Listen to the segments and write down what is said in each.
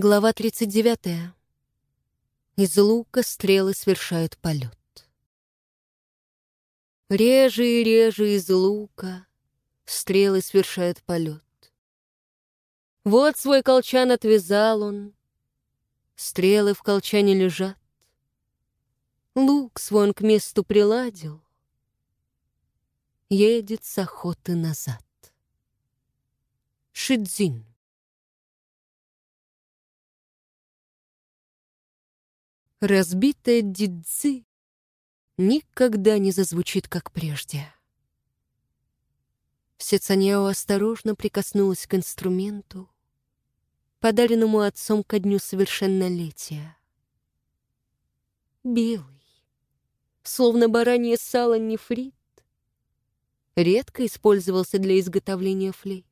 Глава 39. Из лука стрелы совершают полет. Реже и реже из лука стрелы совершают полет. Вот свой колчан отвязал он, стрелы в колчане лежат. Лук свой он к месту приладил, едет с охоты назад. Шидзин. Разбитая дидзи никогда не зазвучит, как прежде. Сецаньяо осторожно прикоснулась к инструменту, подаренному отцом ко дню совершеннолетия. Белый, словно баранье сало нефрит, редко использовался для изготовления флейт.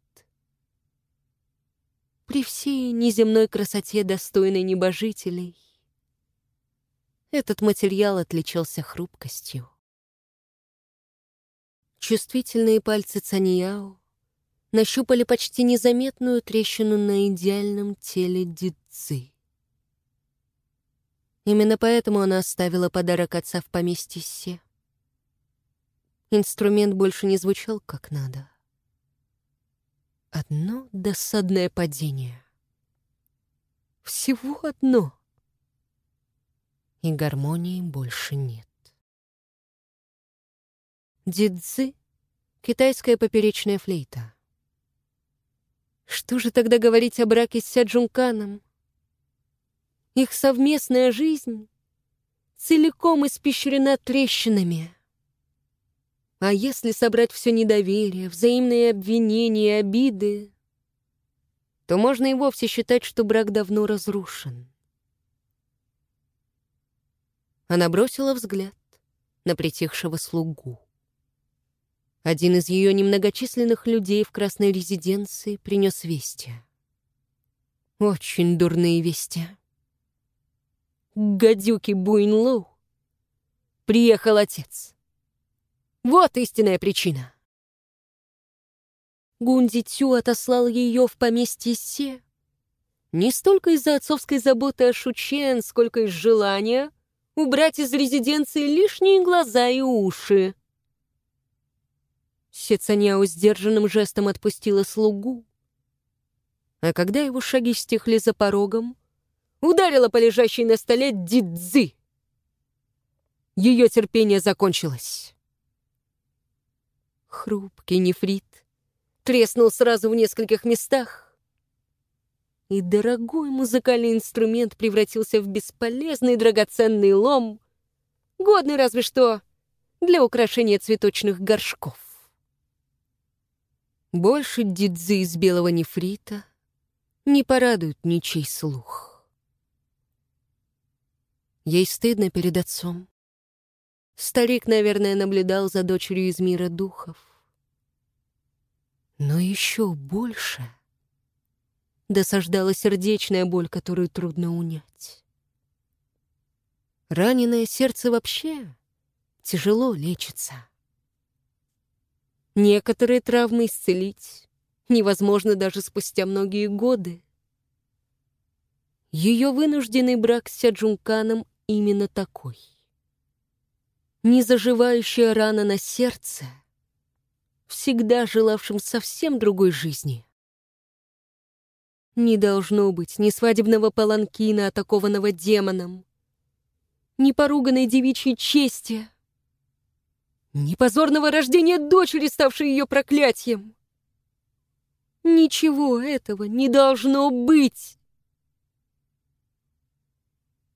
При всей неземной красоте, достойной небожителей, этот материал отличался хрупкостью. Чувствительные пальцы Цаньяо нащупали почти незаметную трещину на идеальном теле Дидзы. Именно поэтому она оставила подарок отца в поместье Се. Инструмент больше не звучал как надо. Одно досадное падение. Всего одно — и гармонии больше нет. Дидзы — китайская поперечная флейта. Что же тогда говорить о браке с Сяджунканом? Их совместная жизнь целиком испещрена трещинами. А если собрать все недоверие, взаимные обвинения, обиды, то можно и вовсе считать, что брак давно разрушен. Она бросила взгляд на притихшего слугу. Один из ее немногочисленных людей в красной резиденции принес вести. Очень дурные вести. Гадюки Буинлоу приехал отец. Вот истинная причина. Гунди Тю отослал ее в поместье Се не столько из-за отцовской заботы о Шучен, сколько из желания убрать из резиденции лишние глаза и уши. Сецаняо сдержанным жестом отпустила слугу. А когда его шаги стихли за порогом, ударила по лежащей на столе дидзы. Ее терпение закончилось. Хрупкий нефрит треснул сразу в нескольких местах, и дорогой музыкальный инструмент превратился в бесполезный драгоценный лом, годный разве что для украшения цветочных горшков. Больше дидзы из белого нефрита не порадуют ничей слух. Ей стыдно перед отцом. Старик, наверное, наблюдал за дочерью из мира духов. Но еще больше — досаждала сердечная боль, которую трудно унять. Раненое сердце вообще тяжело лечится. Некоторые травмы исцелить невозможно даже спустя многие годы. Ее вынужденный брак с Сяджунканом именно такой. Незаживающая рана на сердце, всегда желавшим совсем другой жизни. Не должно быть ни свадебного паланкина, атакованного демоном, ни поруганной девичьей чести, ни позорного рождения дочери, ставшей ее проклятием. Ничего этого не должно быть.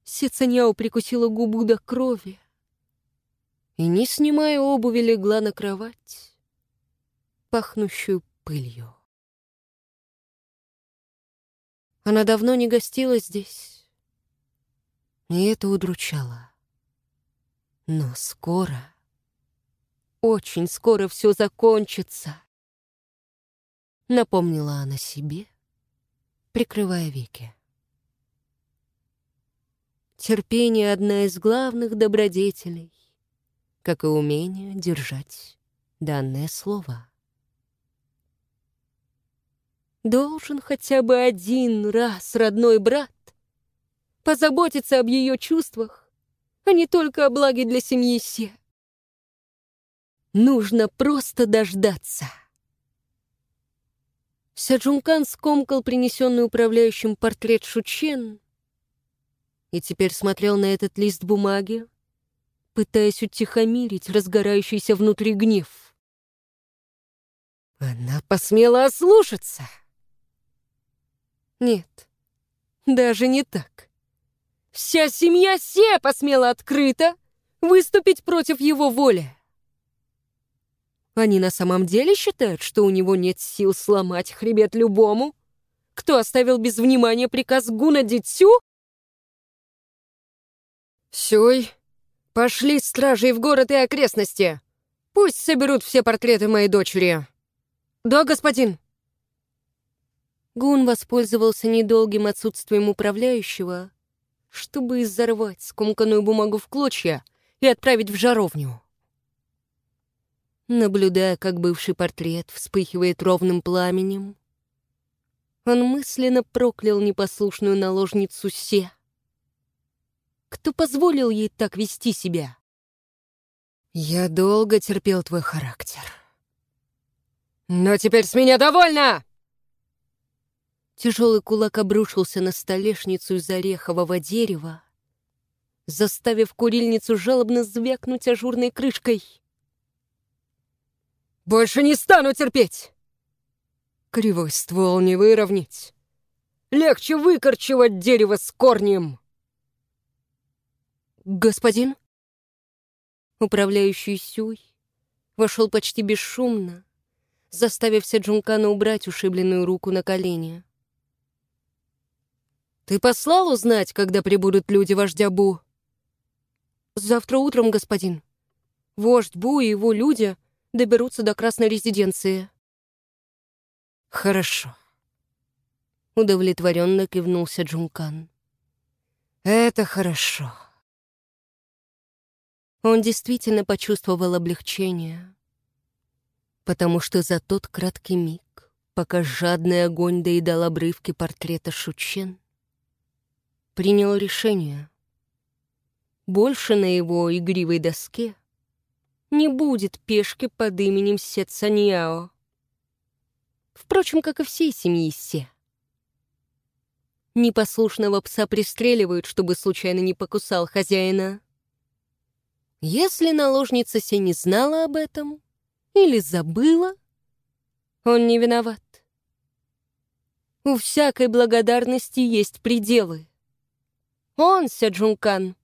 Сецаняо прикусила губу до крови и, не снимая обуви, легла на кровать, пахнущую пылью. Она давно не гостила здесь. И это удручало. Но скоро, очень скоро все закончится. Напомнила она себе, прикрывая веки. Терпение — одна из главных добродетелей, как и умение держать данное слово. Должен хотя бы один раз родной брат позаботиться об ее чувствах, а не только о благе для семьи Се. Нужно просто дождаться. Сяджункан скомкал принесенный управляющим портрет Шучен и теперь смотрел на этот лист бумаги, пытаясь утихомирить разгорающийся внутри гнев. Она посмела ослушаться. Нет, даже не так. Вся семья Се посмела открыто выступить против его воли. Они на самом деле считают, что у него нет сил сломать хребет любому, кто оставил без внимания приказ Гуна Дитсю? Сюй, пошли стражей в город и окрестности. Пусть соберут все портреты моей дочери. Да, господин. Гун воспользовался недолгим отсутствием управляющего, чтобы изорвать скомканную бумагу в клочья и отправить в жаровню. Наблюдая, как бывший портрет вспыхивает ровным пламенем, он мысленно проклял непослушную наложницу Се. Кто позволил ей так вести себя? Я долго терпел твой характер. Но теперь с меня довольно! Тяжелый кулак обрушился на столешницу из орехового дерева, заставив курильницу жалобно звякнуть ажурной крышкой. Больше не стану терпеть! Кривой ствол не выровнять. Легче выкорчевать дерево с корнем. Господин? Управляющий Сюй вошел почти бесшумно, заставив Седжункана убрать ушибленную руку на колени. «Ты послал узнать, когда прибудут люди вождя Бу?» «Завтра утром, господин. Вождь Бу и его люди доберутся до красной резиденции. Хорошо. Удовлетворенно кивнулся Джункан. Это хорошо. Он действительно почувствовал облегчение, потому что за тот краткий миг, пока жадный огонь доедал обрывки портрета Шучен, принял решение. Больше на его игривой доске не будет пешки под именем Сетсаньяо. Впрочем, как и всей семьи Се. Непослушного пса пристреливают, чтобы случайно не покусал хозяина. Если наложница Се не знала об этом или забыла, он не виноват. У всякой благодарности есть пределы. Он, Сяджункан,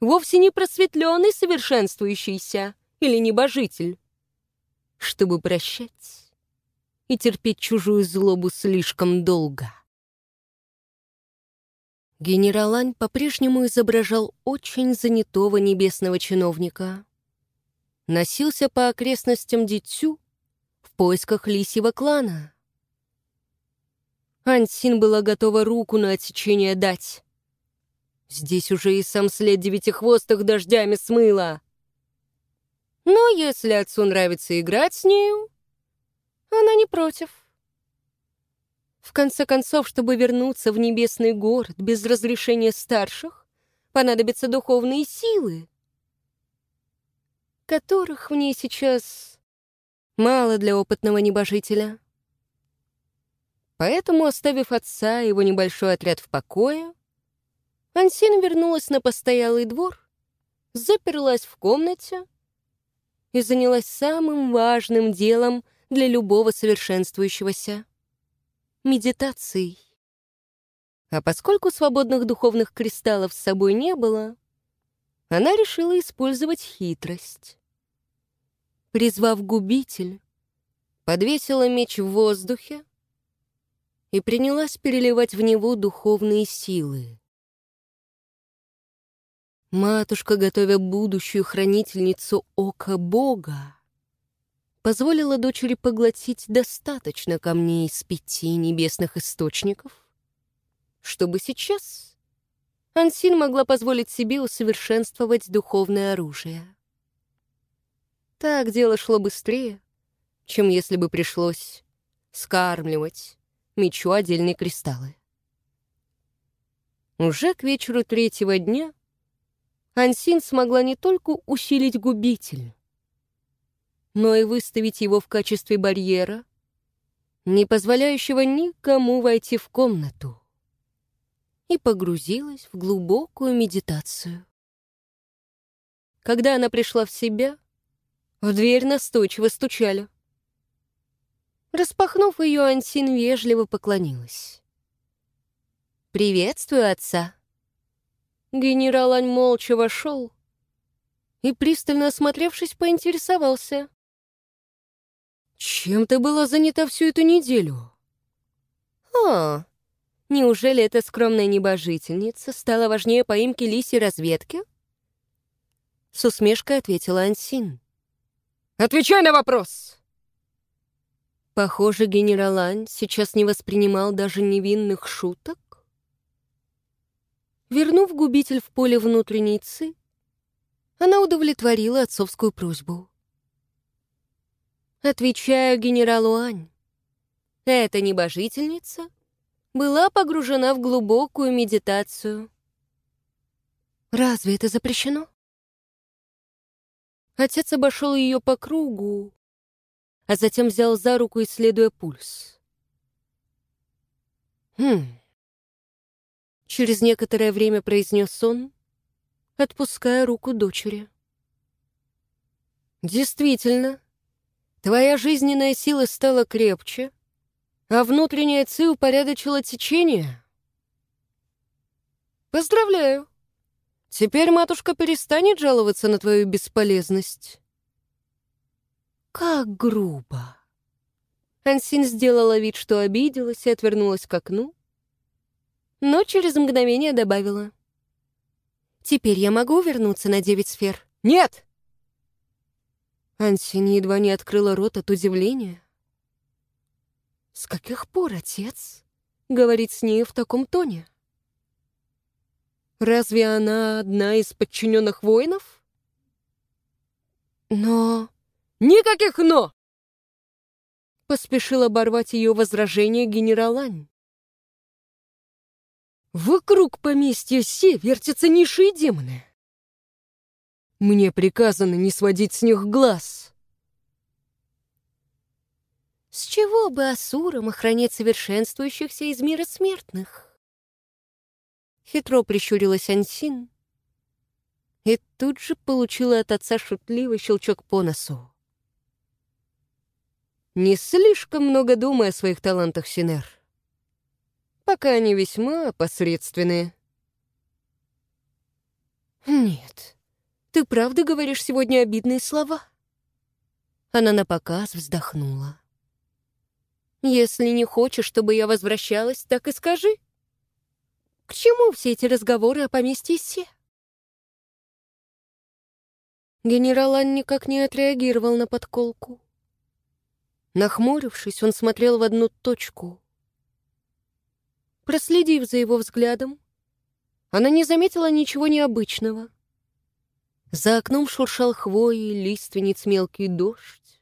вовсе не просветленный совершенствующийся или небожитель, чтобы прощать и терпеть чужую злобу слишком долго. Генерал Ань по-прежнему изображал очень занятого небесного чиновника. Носился по окрестностям Дитсю в поисках лисьего клана. Ансин была готова руку на отсечение дать, Здесь уже и сам след девятихвостых дождями смыло. Но если отцу нравится играть с нею, она не против. В конце концов, чтобы вернуться в небесный город без разрешения старших, понадобятся духовные силы, которых в ней сейчас мало для опытного небожителя. Поэтому, оставив отца и его небольшой отряд в покое, Ансин вернулась на постоялый двор, заперлась в комнате и занялась самым важным делом для любого совершенствующегося — медитацией. А поскольку свободных духовных кристаллов с собой не было, она решила использовать хитрость. Призвав губитель, подвесила меч в воздухе и принялась переливать в него духовные силы. Матушка, готовя будущую хранительницу ока Бога, позволила дочери поглотить достаточно камней из пяти небесных источников, чтобы сейчас Ансин могла позволить себе усовершенствовать духовное оружие. Так дело шло быстрее, чем если бы пришлось скармливать мечу отдельные кристаллы. Уже к вечеру третьего дня Ансин смогла не только усилить губитель, но и выставить его в качестве барьера, не позволяющего никому войти в комнату, и погрузилась в глубокую медитацию. Когда она пришла в себя, в дверь настойчиво стучали. Распахнув ее, Ансин вежливо поклонилась. «Приветствую, отца!» Генерал Ань молча вошел и, пристально осмотревшись, поинтересовался. «Чем ты была занята всю эту неделю?» «О, неужели эта скромная небожительница стала важнее поимки лисьей разведки?» С усмешкой ответила Ансин. «Отвечай на вопрос!» Похоже, генерал Ань сейчас не воспринимал даже невинных шуток. Вернув губитель в поле внутренней ци, она удовлетворила отцовскую просьбу. Отвечаю генералу Ань. Эта небожительница была погружена в глубокую медитацию. Разве это запрещено? Отец обошел ее по кругу, а затем взял за руку, исследуя пульс. «Хм...» Через некоторое время произнес он, отпуская руку дочери. «Действительно, твоя жизненная сила стала крепче, а внутренняя ци упорядочила течение. Поздравляю! Теперь матушка перестанет жаловаться на твою бесполезность». Как грубо. Ансин сделала вид, что обиделась и отвернулась к окну, но через мгновение добавила. «Теперь я могу вернуться на девять сфер?» «Нет!» Ансин едва не открыла рот от удивления. «С каких пор отец говорит с ней в таком тоне?» «Разве она одна из подчиненных воинов?» «Но...» Никаких «но!» Поспешил оборвать ее возражение генерал Ань. Вокруг поместья Се вертятся низшие демоны. Мне приказано не сводить с них глаз. С чего бы асурам охранять совершенствующихся из мира смертных? Хитро прищурилась Ансин и тут же получила от отца шутливый щелчок по носу. Не слишком много думая о своих талантах, Синер. Пока они весьма посредственные. Нет, ты правда говоришь сегодня обидные слова? Она напоказ вздохнула. Если не хочешь, чтобы я возвращалась, так и скажи. К чему все эти разговоры о поместье Се? Генерал Ан никак не отреагировал на подколку. Нахмурившись, он смотрел в одну точку. Проследив за его взглядом, она не заметила ничего необычного. За окном шуршал хвои, лиственниц мелкий дождь,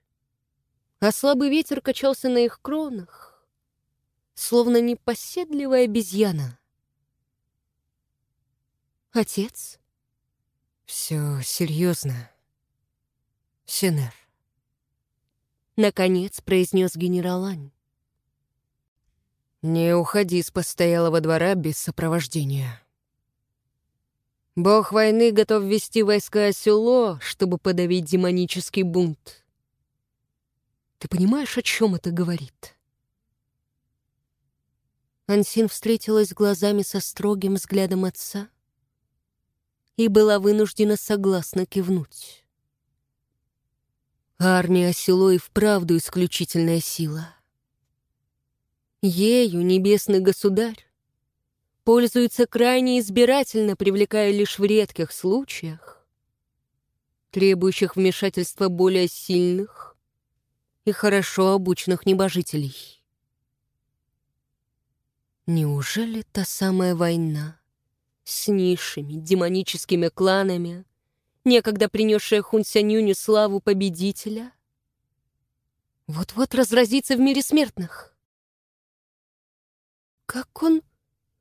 а слабый ветер качался на их кронах, словно непоседливая обезьяна. «Отец?» «Все серьезно, Синер». Наконец произнес генерал Ань. «Не уходи с постоялого двора без сопровождения. Бог войны готов ввести войска Сюло, чтобы подавить демонический бунт. Ты понимаешь, о чем это говорит?» Ансин встретилась глазами со строгим взглядом отца и была вынуждена согласно кивнуть. Армия село и вправду исключительная сила. Ею небесный государь пользуется крайне избирательно, привлекая лишь в редких случаях, требующих вмешательства более сильных и хорошо обученных небожителей. Неужели та самая война с низшими демоническими кланами некогда принесшая Хунсянюню славу победителя, вот-вот разразится в мире смертных. Как он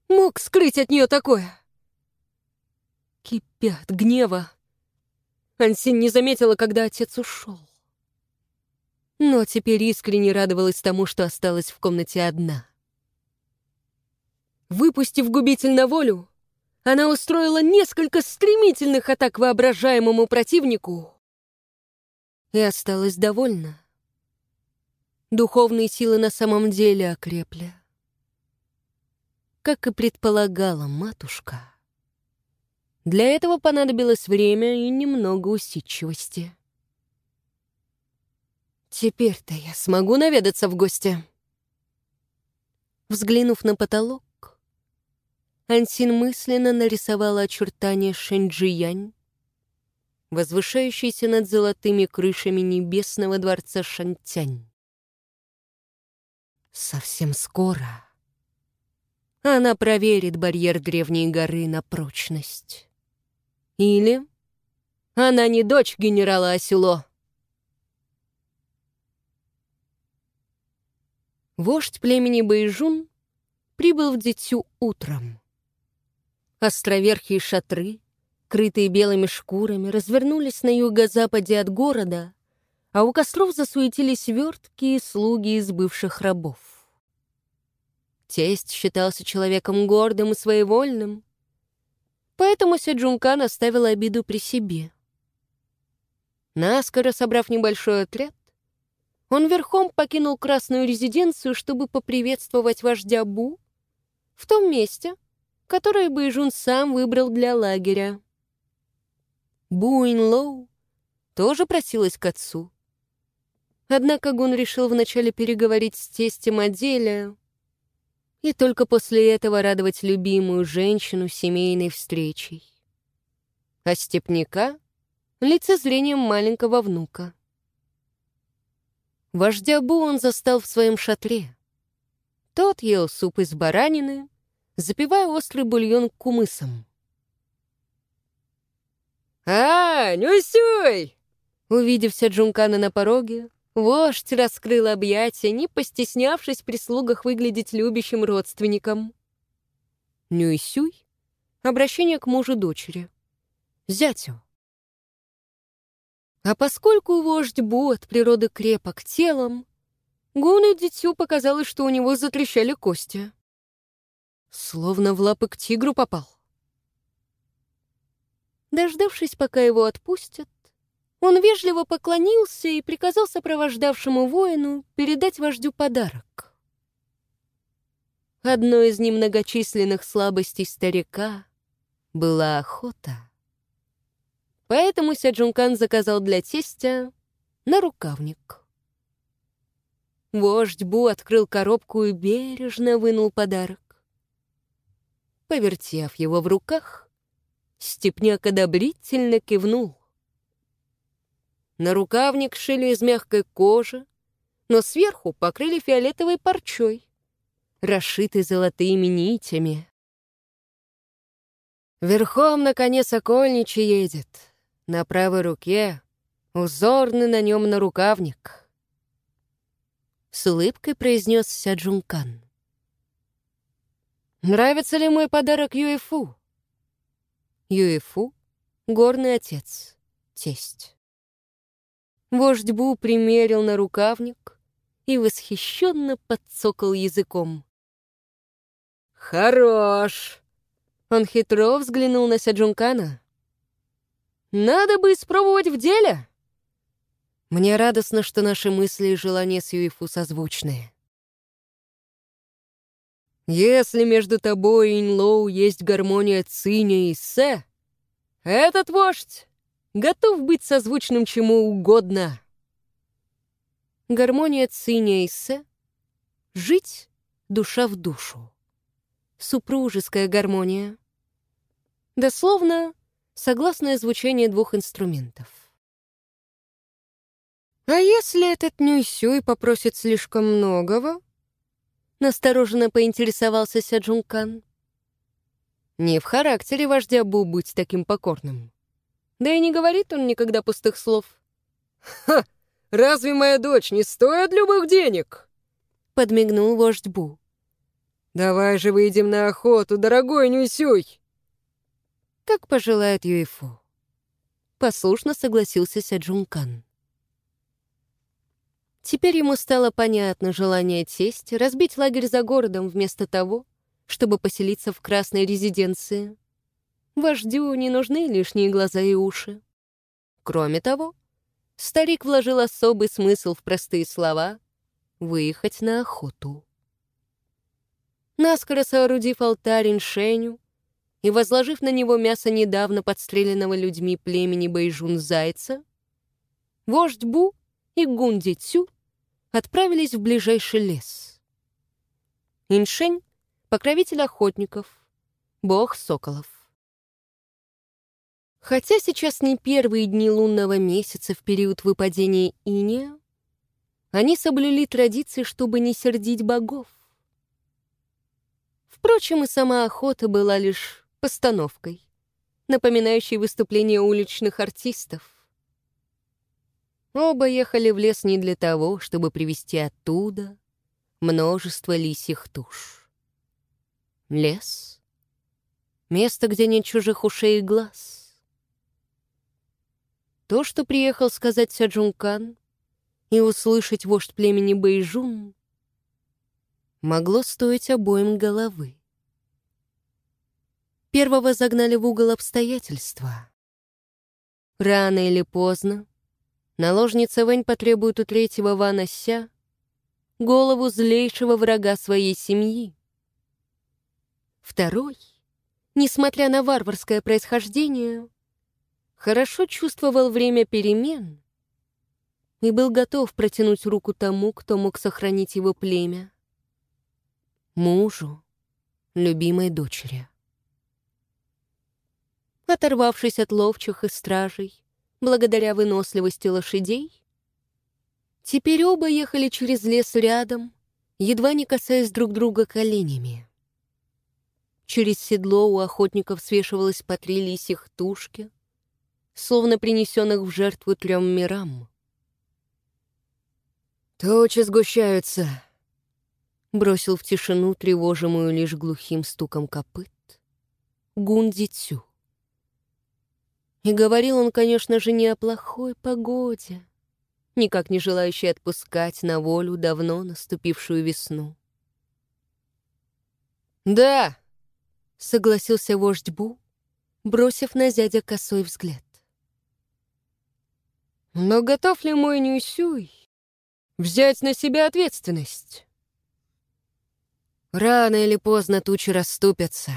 мог скрыть от нее такое? Кипят гнева. Ансин не заметила, когда отец ушел. Но теперь искренне радовалась тому, что осталась в комнате одна. Выпустив губитель на волю, она устроила несколько стремительных атак воображаемому противнику и осталась довольна. Духовные силы на самом деле окрепли. Как и предполагала матушка. Для этого понадобилось время и немного усидчивости. Теперь-то я смогу наведаться в гости. Взглянув на потолок, Ансин мысленно нарисовала очертания Шэньчжиянь, возвышающийся над золотыми крышами небесного дворца Шантянь. Совсем скоро она проверит барьер древней горы на прочность. Или она не дочь генерала Асило. Вождь племени Бэйжун прибыл в Дитю утром. Островерхие шатры, крытые белыми шкурами, развернулись на юго-западе от города, а у костров засуетились вертки и слуги из бывших рабов. Тесть считался человеком гордым и своевольным, поэтому Седжункан оставил обиду при себе. Наскоро собрав небольшой отряд, он верхом покинул красную резиденцию, чтобы поприветствовать вождя Бу в том месте, которое Бэйжун сам выбрал для лагеря. Буин Лоу тоже просилась к отцу. Однако Гун решил вначале переговорить с тестем о деле и только после этого радовать любимую женщину семейной встречей. А степняка — лицезрением маленького внука. Вождя Бу он застал в своем шатре. Тот ел суп из баранины, запивая острый бульон кумысом. «А, Нюсюй!» Увидев Сяджункана на пороге, вождь раскрыл объятия, не постеснявшись при слугах выглядеть любящим родственником. Нюйсюй — обращение к мужу дочери. Зятю. А поскольку вождь Бу от природы крепок телом, Гуну дитю показалось, что у него затрещали кости. Словно в лапы к тигру попал. Дождавшись, пока его отпустят, он вежливо поклонился и приказал сопровождавшему воину передать вождю подарок. Одной из немногочисленных слабостей старика была охота. Поэтому Сяджункан заказал для тестя нарукавник. Вождь Бу открыл коробку и бережно вынул подарок. Повертев его в руках, Степняк одобрительно кивнул. На рукавник шили из мягкой кожи, но сверху покрыли фиолетовой парчой, расшитой золотыми нитями. Верхом на коне сокольничий едет, на правой руке узорный на нем нарукавник. С улыбкой произнес Сяджункан. Нравится ли мой подарок Юэфу? Юэфу — горный отец, тесть. Вождь Бу примерил на рукавник и восхищенно подцокал языком. «Хорош!» Он хитро взглянул на Сяджункана. «Надо бы испробовать в деле!» Мне радостно, что наши мысли и желания с Юэфу созвучные. Если между тобой и Инлоу есть гармония Циня и Се, этот вождь готов быть созвучным чему угодно. Гармония Циня и Се — жить душа в душу. Супружеская гармония. Дословно, согласное звучание двух инструментов. А если этот Нюйсюй попросит слишком многого, Настороженно поинтересовался Сяджункан. Не в характере вождя Бу быть таким покорным. Да и не говорит он никогда пустых слов. «Ха! Разве моя дочь не стоит любых денег?» Подмигнул вождь Бу. «Давай же выйдем на охоту, дорогой Нюсюй!» «Как пожелает Юэфу». Послушно согласился Сяджункан. Теперь ему стало понятно желание тесть разбить лагерь за городом вместо того, чтобы поселиться в красной резиденции. Вождю не нужны лишние глаза и уши. Кроме того, старик вложил особый смысл в простые слова «выехать на охоту». Наскоро соорудив алтарь иншеню и возложив на него мясо недавно подстреленного людьми племени Бэйжун Зайца, вождь Бу и Гунди Цю отправились в ближайший лес. Иншень — покровитель охотников, бог соколов. Хотя сейчас не первые дни лунного месяца в период выпадения иния, они соблюли традиции, чтобы не сердить богов. Впрочем, и сама охота была лишь постановкой, напоминающей выступление уличных артистов. Оба ехали в лес не для того, чтобы привезти оттуда множество лисьих туш. Лес — место, где нет чужих ушей и глаз. То, что приехал сказать Сяджункан и услышать вождь племени Бэйжун, могло стоить обоим головы. Первого загнали в угол обстоятельства. Рано или поздно наложница Вэнь потребует у третьего Вана Ся голову злейшего врага своей семьи. Второй, несмотря на варварское происхождение, хорошо чувствовал время перемен и был готов протянуть руку тому, кто мог сохранить его племя. Мужу, любимой дочери. Оторвавшись от ловчих и стражей, благодаря выносливости лошадей, теперь оба ехали через лес рядом, едва не касаясь друг друга коленями. Через седло у охотников свешивалось по три лисих тушки, словно принесенных в жертву трем мирам. «Тучи сгущаются», — бросил в тишину, тревожимую лишь глухим стуком копыт, Гунди Цю. И говорил он, конечно же, не о плохой погоде, никак не желающий отпускать на волю давно наступившую весну. «Да!» — согласился вождь Бу, бросив на зятя косой взгляд. «Но готов ли мой Нюсюй взять на себя ответственность?» Рано или поздно тучи расступятся.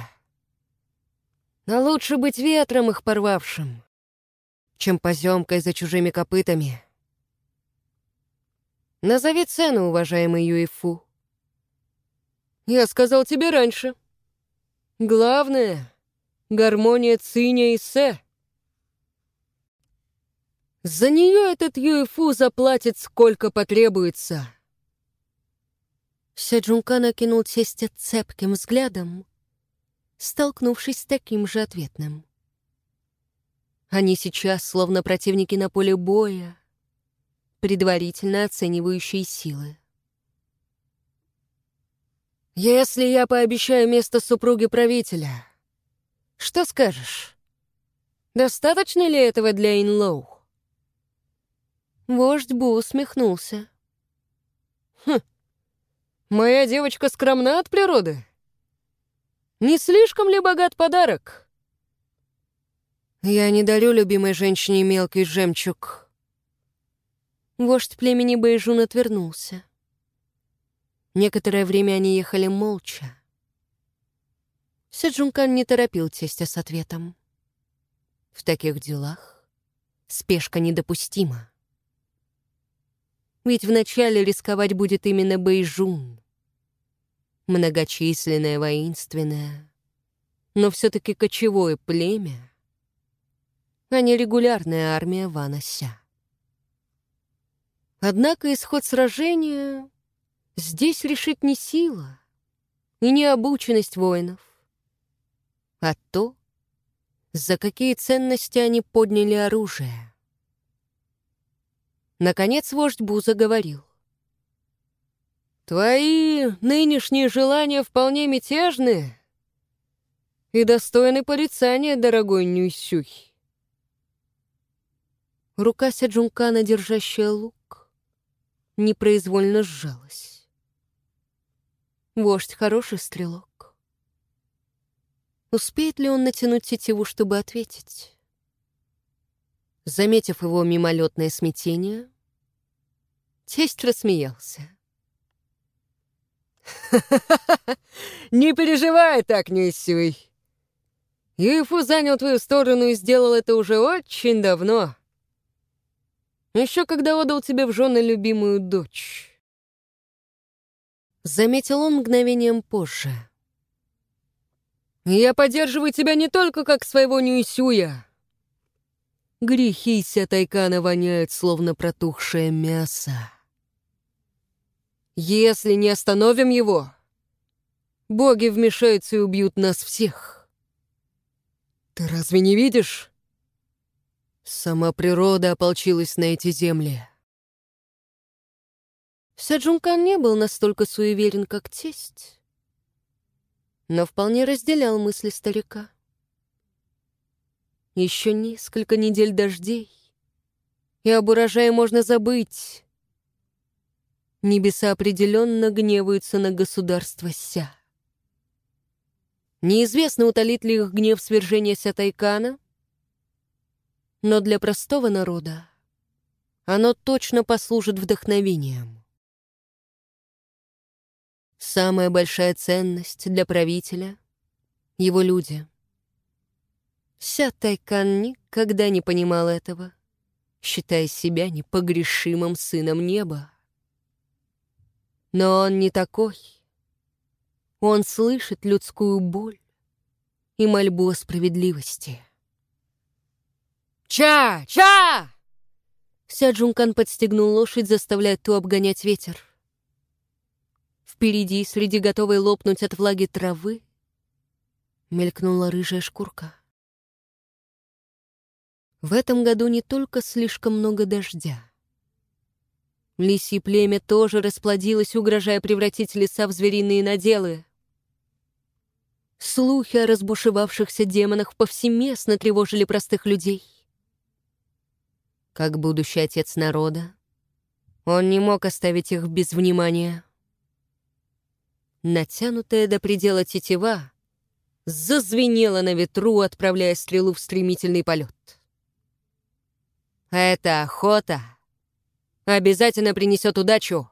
Но лучше быть ветром их порвавшим, чем поземкой за чужими копытами. Назови цену, уважаемый Юэфу. Я сказал тебе раньше. Главное — гармония Циня и Се. За нее этот Юэфу заплатит сколько потребуется. Сяджунка накинул тестя цепким взглядом, столкнувшись с таким же ответным. Они сейчас словно противники на поле боя, предварительно оценивающие силы. «Если я пообещаю место супруги правителя, что скажешь? Достаточно ли этого для Инлоу?» Вождь Бу усмехнулся. «Хм, моя девочка скромна от природы?» Не слишком ли богат подарок? Я не дарю любимой женщине мелкий жемчуг. Вождь племени Бэйжун отвернулся. Некоторое время они ехали молча. Седжункан не торопил тестя с ответом. В таких делах спешка недопустима. Ведь вначале рисковать будет именно Бэйжун многочисленное, воинственное, но все-таки кочевое племя, а не регулярная армия Ванася. Однако исход сражения здесь решит не сила и не обученность воинов, а то, за какие ценности они подняли оружие. Наконец вождь Бу заговорил. Твои нынешние желания вполне мятежны и достойны порицания, дорогой Нюйсюй. Рука Сяджункана, держащая лук, непроизвольно сжалась. Вождь хороший стрелок. Успеет ли он натянуть тетиву, чтобы ответить? Заметив его мимолетное смятение, тесть рассмеялся. «Не переживай так, Нюйсюй. Юйфу занял твою сторону и сделал это уже очень давно. Еще когда отдал тебе в жены любимую дочь». Заметил он мгновением позже. «Я поддерживаю тебя не только как своего Нюйсюя. Грехи Сятайкана воняют, словно протухшее мясо. Если не остановим его, боги вмешаются и убьют нас всех. Ты разве не видишь? Сама природа ополчилась на эти земли. Сяджункан не был настолько суеверен, как тесть, но вполне разделял мысли старика. Еще несколько недель дождей, и об урожае можно забыть. Небеса определенно гневаются на государство Ся. Неизвестно, утолит ли их гнев свержения Сятайкана, но для простого народа оно точно послужит вдохновением. Самая большая ценность для правителя — его люди. Сятайкан никогда не понимал этого, считая себя непогрешимым сыном неба. Но он не такой. Он слышит людскую боль и мольбу о справедливости. «Ча! Ча!» Ся Джункан подстегнул лошадь, заставляя ту обгонять ветер. Впереди, среди готовой лопнуть от влаги травы, мелькнула рыжая шкурка. В этом году не только слишком много дождя. Лисье племя тоже расплодилось, угрожая превратить леса в звериные наделы. Слухи о разбушевавшихся демонах повсеместно тревожили простых людей. Как будущий отец народа, он не мог оставить их без внимания. Натянутая до предела тетива зазвенела на ветру, отправляя стрелу в стремительный полет. «Это охота!» обязательно принесет удачу.